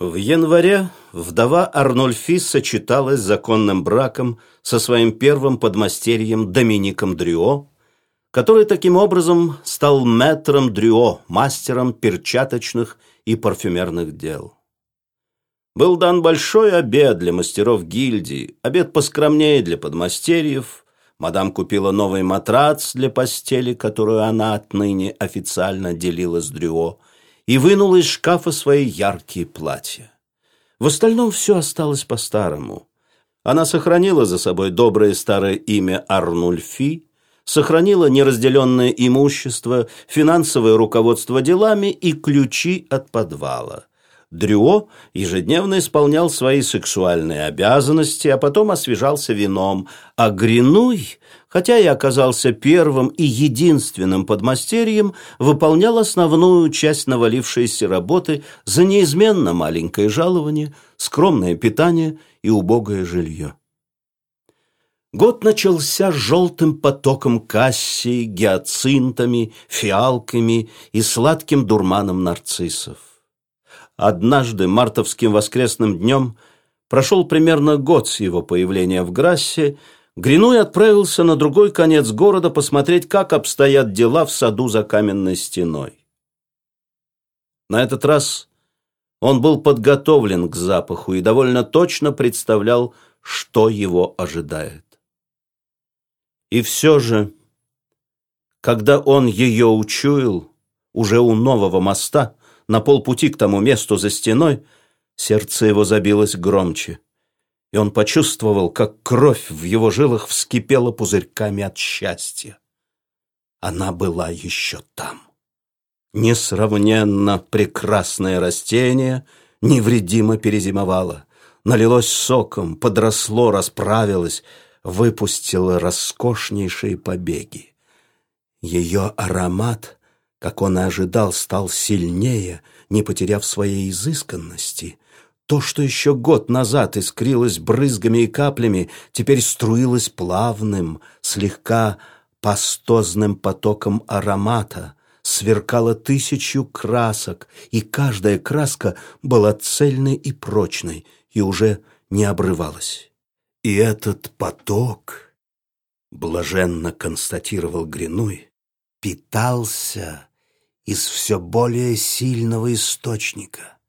В январе вдова Арнольфи сочеталась законным браком со своим первым подмастерьем Домиником Дрюо, который таким образом стал мэтром Дрюо, мастером перчаточных и парфюмерных дел. Был дан большой обед для мастеров гильдии, обед поскромнее для подмастерьев. Мадам купила новый матрац для постели, которую она отныне официально делила с Дрюо, и вынула из шкафа свои яркие платья. В остальном все осталось по-старому. Она сохранила за собой доброе старое имя Арнульфи, сохранила неразделенное имущество, финансовое руководство делами и ключи от подвала. Дрюо ежедневно исполнял свои сексуальные обязанности, а потом освежался вином, а Гринуй, хотя и оказался первым и единственным подмастерьем, выполнял основную часть навалившейся работы за неизменно маленькое жалование, скромное питание и убогое жилье. Год начался желтым потоком кассии, гиацинтами, фиалками и сладким дурманом нарциссов. Однажды, мартовским воскресным днем, прошел примерно год с его появления в Грассе, Гринуй отправился на другой конец города посмотреть, как обстоят дела в саду за каменной стеной. На этот раз он был подготовлен к запаху и довольно точно представлял, что его ожидает. И все же, когда он ее учуял, уже у нового моста, на полпути к тому месту за стеной, сердце его забилось громче, и он почувствовал, как кровь в его жилах вскипела пузырьками от счастья. Она была еще там. Несравненно прекрасное растение невредимо перезимовало, налилось соком, подросло, расправилось, выпустило роскошнейшие побеги. Ее аромат как он и ожидал, стал сильнее, не потеряв своей изысканности. То, что еще год назад искрилось брызгами и каплями, теперь струилось плавным, слегка пастозным потоком аромата, сверкало тысячу красок, и каждая краска была цельной и прочной, и уже не обрывалась. И этот поток, блаженно констатировал Гринуй, питался из все более сильного источника.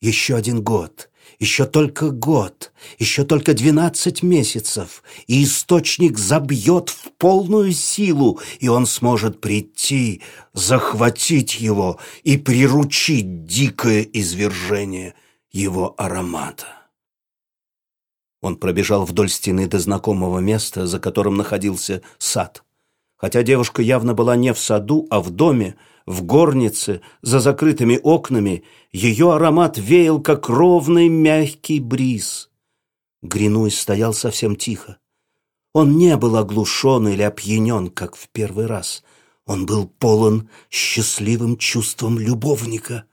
Еще один год, еще только год, еще только двенадцать месяцев, и источник забьет в полную силу, и он сможет прийти, захватить его и приручить дикое извержение его аромата. Он пробежал вдоль стены до знакомого места, за которым находился сад. Хотя девушка явно была не в саду, а в доме, в горнице, за закрытыми окнами, ее аромат веял, как ровный мягкий бриз. Гринуй стоял совсем тихо. Он не был оглушен или опьянен, как в первый раз. Он был полон счастливым чувством любовника,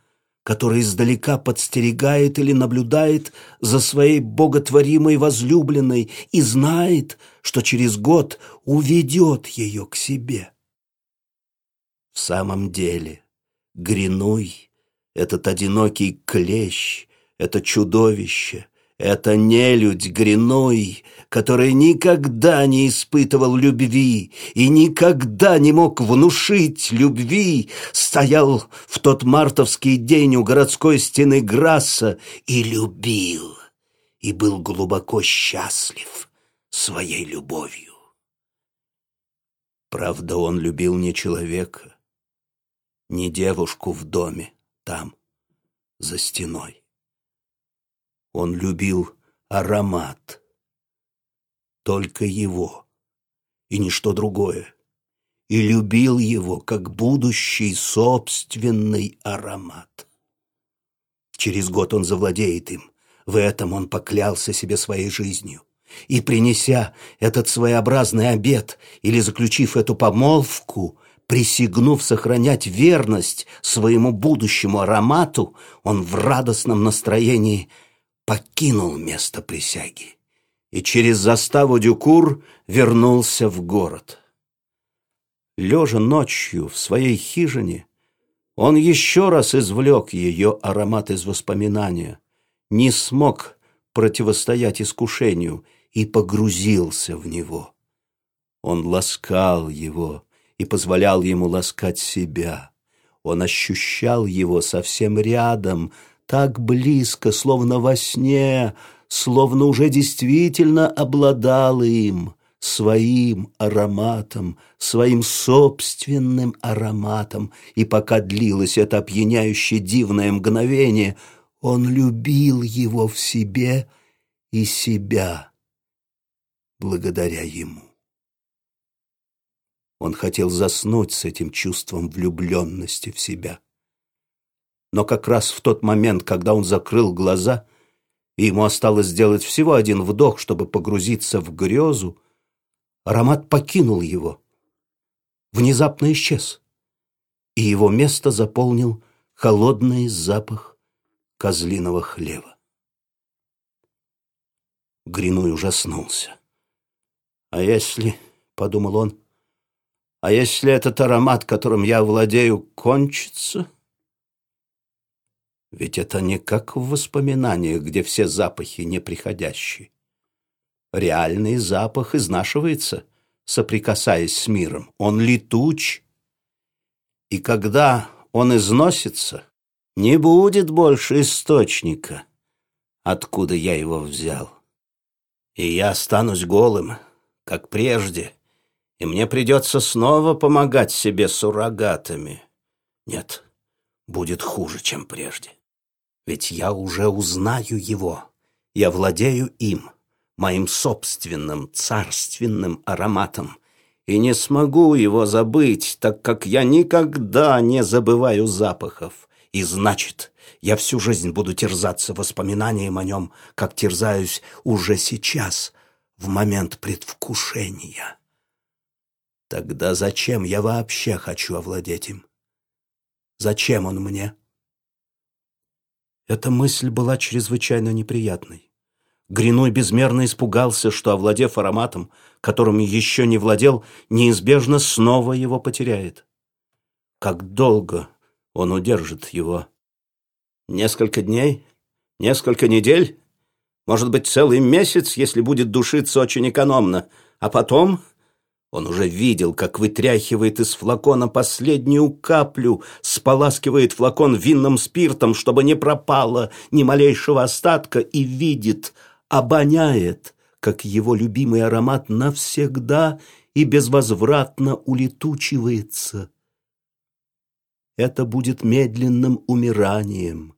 который издалека подстерегает или наблюдает за своей боготворимой возлюбленной и знает, что через год уведет ее к себе. В самом деле, Гринуй, этот одинокий клещ, это чудовище, это нелюдь Гринуй, который никогда не испытывал любви и никогда не мог внушить любви, стоял в тот мартовский день у городской стены Грасса и любил, и был глубоко счастлив своей любовью. Правда, он любил не человека, не девушку в доме, там, за стеной. Он любил аромат, только его, и ничто другое, и любил его как будущий собственный аромат. Через год он завладеет им, в этом он поклялся себе своей жизнью. И принеся этот своеобразный обед или заключив эту помолвку, Присягнув сохранять верность своему будущему аромату, он в радостном настроении покинул место присяги и через заставу Дюкур вернулся в город. Лежа ночью в своей хижине, он еще раз извлек ее аромат из воспоминания не смог противостоять искушению и погрузился в него. Он ласкал его и позволял ему ласкать себя. Он ощущал его совсем рядом, так близко, словно во сне, словно уже действительно обладал им, своим ароматом, своим собственным ароматом. И пока длилось это опьяняющее дивное мгновение, он любил его в себе и себя благодаря ему. Он хотел заснуть с этим чувством влюбленности в себя. Но как раз в тот момент, когда он закрыл глаза, и ему осталось сделать всего один вдох, чтобы погрузиться в грезу, аромат покинул его, внезапно исчез, и его место заполнил холодный запах козлиного хлева. Гриной ужаснулся. «А если, — подумал он, а если этот аромат, которым я владею, кончится? Ведь это не как в воспоминаниях, где все запахи неприходящие. Реальный запах изнашивается, соприкасаясь с миром. Он летуч. И когда он износится, не будет больше источника, откуда я его взял. И я останусь голым, как прежде, и мне придется снова помогать себе суррогатами. Нет, будет хуже, чем прежде. Ведь я уже узнаю его, я владею им, моим собственным царственным ароматом, и не смогу его забыть, так как я никогда не забываю запахов. И значит, я всю жизнь буду терзаться воспоминанием о нем, как терзаюсь уже сейчас, в момент предвкушения. Тогда зачем я вообще хочу овладеть им? Зачем он мне? Эта мысль была чрезвычайно неприятной. Гриной безмерно испугался, что, овладев ароматом, которым еще не владел, неизбежно снова его потеряет. Как долго он удержит его? Несколько дней? Несколько недель? Может быть, целый месяц, если будет душиться очень экономно. А потом он уже видел, как вытряхивает из флакона последнюю каплю, споласкивает флакон винным спиртом, чтобы не пропало ни малейшего остатка, и видит, обоняет, как его любимый аромат навсегда и безвозвратно улетучивается. Это будет медленным умиранием.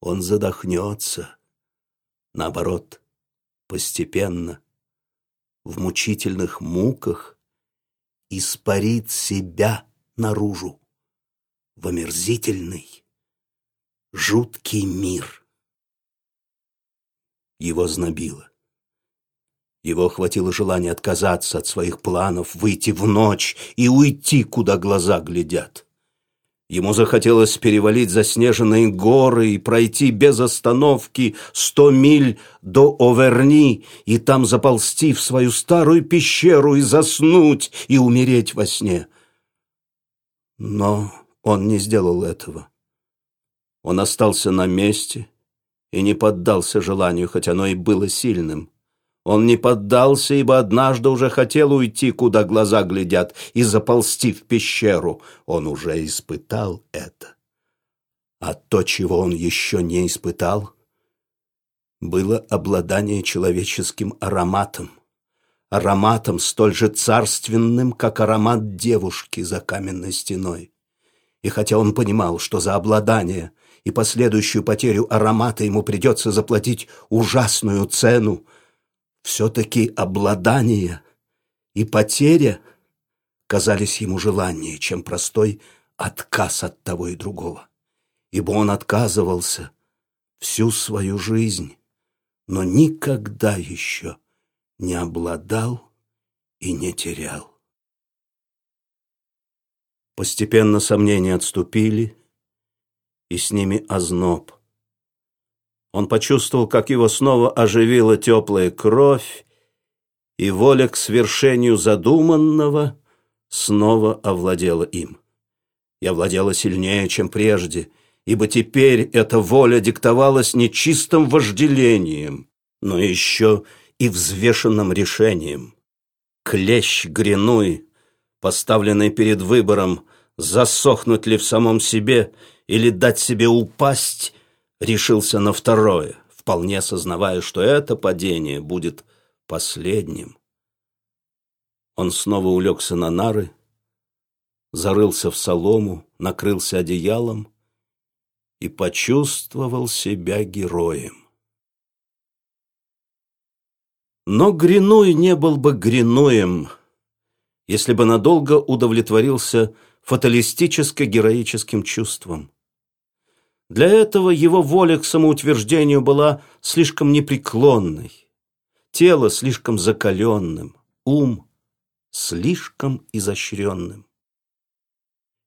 Он задохнется. Наоборот, постепенно – в мучительных муках испарит себя наружу в омерзительный, жуткий мир. Его знобило. Его охватило желание отказаться от своих планов, выйти в ночь и уйти, куда глаза глядят. Ему захотелось перевалить заснеженные горы и пройти без остановки сто миль до Оверни и там заползти в свою старую пещеру и заснуть и умереть во сне. Но он не сделал этого. Он остался на месте и не поддался желанию, хоть оно и было сильным. Он не поддался, ибо однажды уже хотел уйти, куда глаза глядят, и заползти в пещеру. Он уже испытал это. А то, чего он еще не испытал, было обладание человеческим ароматом. Ароматом столь же царственным, как аромат девушки за каменной стеной. И хотя он понимал, что за обладание и последующую потерю аромата ему придется заплатить ужасную цену, все-таки обладание и потеря казались ему желаннее, чем простой отказ от того и другого. Ибо он отказывался всю свою жизнь, но никогда еще не обладал и не терял. Постепенно сомнения отступили, и с ними озноб, он почувствовал, как его снова оживила теплая кровь, и воля к свершению задуманного снова овладела им. И овладела сильнее, чем прежде, ибо теперь эта воля диктовалась не чистым вожделением, но еще и взвешенным решением. Клещ Гринуй, поставленный перед выбором, засохнуть ли в самом себе или дать себе упасть, решился на второе, вполне осознавая, что это падение будет последним. Он снова улегся на нары, зарылся в солому, накрылся одеялом и почувствовал себя героем. Но Гринуй не был бы Гринуем, если бы надолго удовлетворился фаталистическо-героическим чувством. Для этого его воля к самоутверждению была слишком непреклонной, тело слишком закаленным, ум слишком изощренным.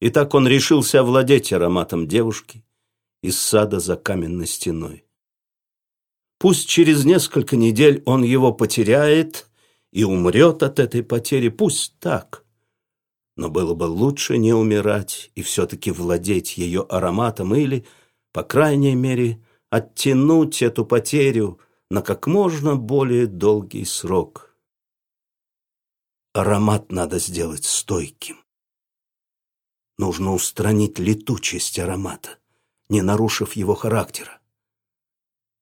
И так он решился овладеть ароматом девушки из сада за каменной стеной. Пусть через несколько недель он его потеряет и умрет от этой потери, пусть так – но было бы лучше не умирать и все-таки владеть ее ароматом или, по крайней мере, оттянуть эту потерю на как можно более долгий срок. Аромат надо сделать стойким. Нужно устранить летучесть аромата, не нарушив его характера.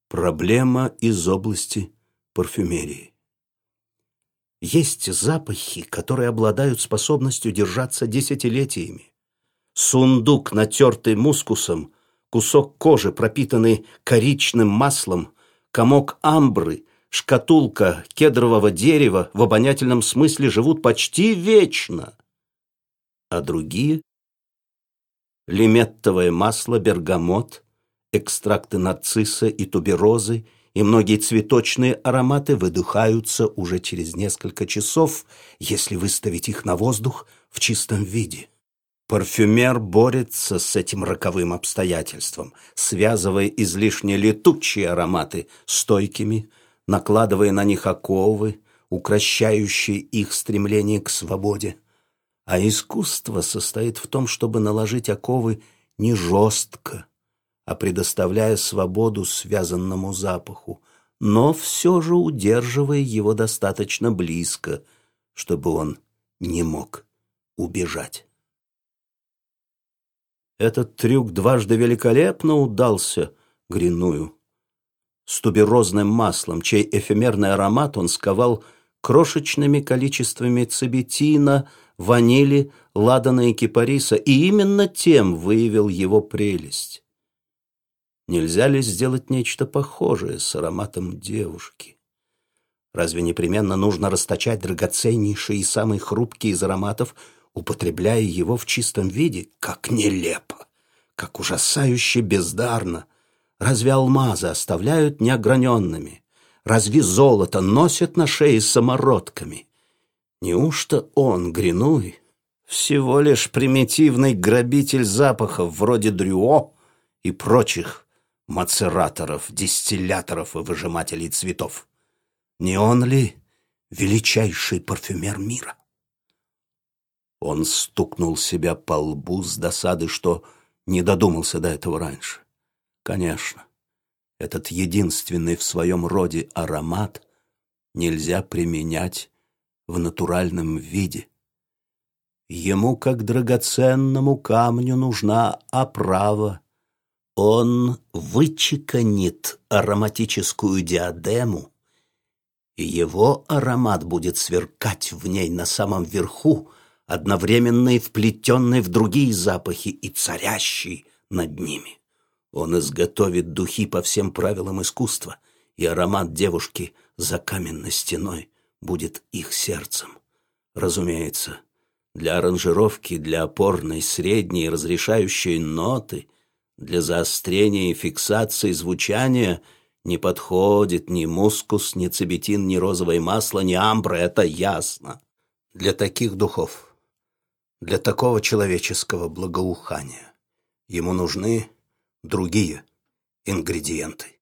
Проблема из области парфюмерии. Есть запахи, которые обладают способностью держаться десятилетиями. Сундук, натертый мускусом, кусок кожи, пропитанный коричным маслом, комок амбры, шкатулка кедрового дерева в обонятельном смысле живут почти вечно. А другие – лиметтовое масло, бергамот, экстракты нарцисса и туберозы – и многие цветочные ароматы выдыхаются уже через несколько часов, если выставить их на воздух в чистом виде. Парфюмер борется с этим роковым обстоятельством, связывая излишне летучие ароматы стойкими, накладывая на них оковы, укращающие их стремление к свободе. А искусство состоит в том, чтобы наложить оковы не жестко, а предоставляя свободу связанному запаху, но все же удерживая его достаточно близко, чтобы он не мог убежать. Этот трюк дважды великолепно удался Гриную. С туберозным маслом, чей эфемерный аромат он сковал крошечными количествами цибетина, ванили, ладана и кипариса, и именно тем выявил его прелесть. Нельзя ли сделать нечто похожее с ароматом девушки? Разве непременно нужно расточать драгоценнейший и самый хрупкий из ароматов, употребляя его в чистом виде? Как нелепо! Как ужасающе бездарно! Разве алмазы оставляют неограненными? Разве золото носят на шее самородками? Неужто он, Гринуй, всего лишь примитивный грабитель запахов вроде дрюо и прочих мацераторов, дистилляторов и выжимателей цветов. Не он ли величайший парфюмер мира? Он стукнул себя по лбу с досады, что не додумался до этого раньше. Конечно, этот единственный в своем роде аромат нельзя применять в натуральном виде. Ему, как драгоценному камню, нужна оправа он вычеканит ароматическую диадему, и его аромат будет сверкать в ней на самом верху, одновременно и вплетенный в другие запахи и царящий над ними. Он изготовит духи по всем правилам искусства, и аромат девушки за каменной стеной будет их сердцем. Разумеется, для аранжировки, для опорной, средней, разрешающей ноты — для заострения и фиксации звучания не подходит ни мускус, ни цибетин, ни розовое масло, ни амбра, это ясно. Для таких духов, для такого человеческого благоухания ему нужны другие ингредиенты.